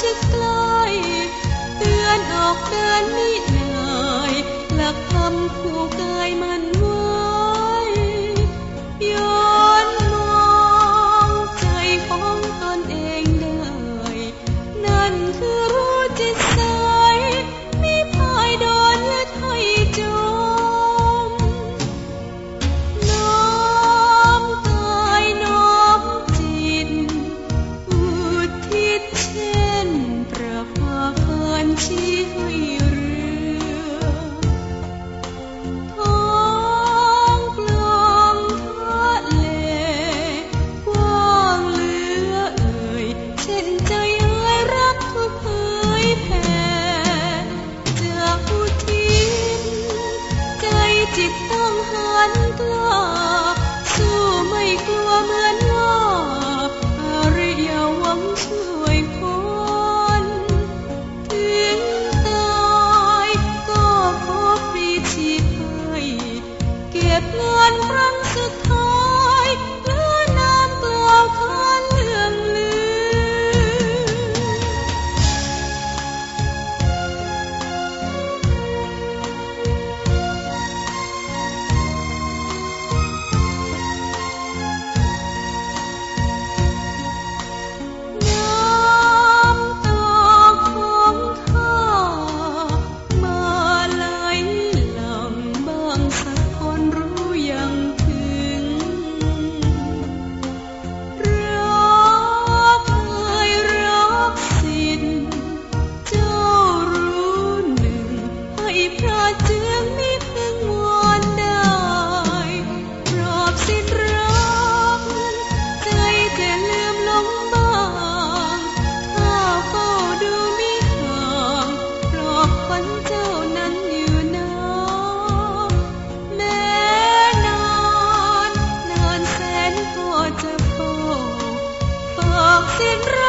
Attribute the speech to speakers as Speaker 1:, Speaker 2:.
Speaker 1: ชิดใกล้เตือนออกเดินมิได้หลักธรรมคู่กัน சென்று